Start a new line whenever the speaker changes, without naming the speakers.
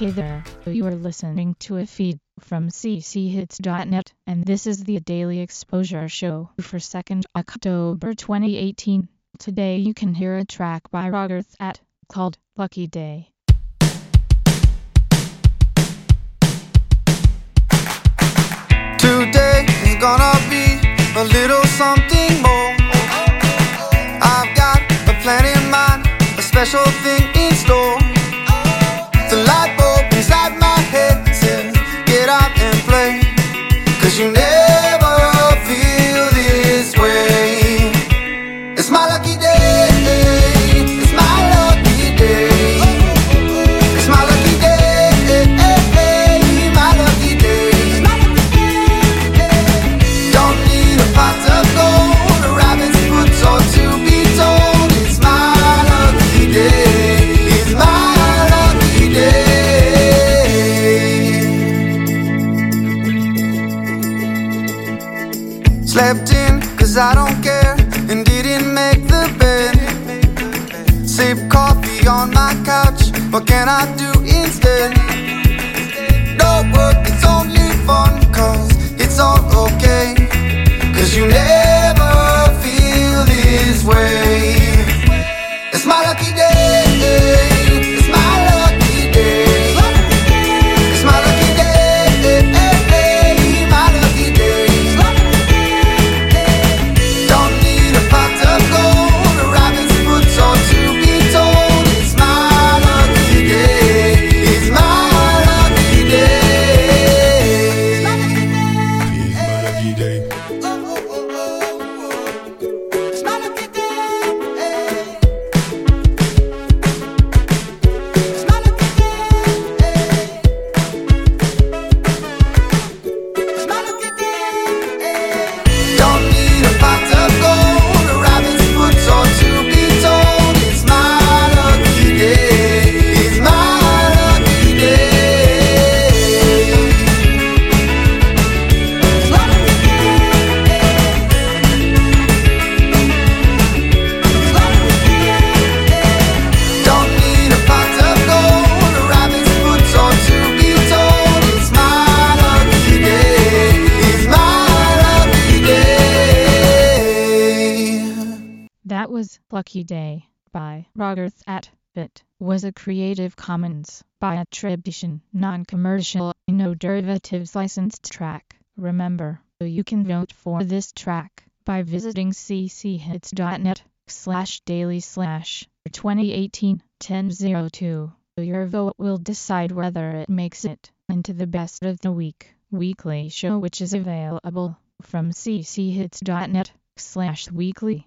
Hey there, you are listening to a feed from cchits.net, and this is the Daily Exposure Show for 2nd October 2018. Today you can hear a track by Roger That called Lucky Day.
Today is gonna be a little something more. I've got a plan in mind, a special thing Slept in, cause I don't care, and didn't make the bed. Sip coffee on my couch, what can I do instead?
That was Lucky Day by Roger That. It was a Creative Commons by attribution, non-commercial, no derivatives licensed track. Remember, you can vote for this track by visiting cchits.net slash daily slash 2018 1002. Your vote will decide whether it makes it into the best of the week weekly show which is available from cchits.net slash weekly.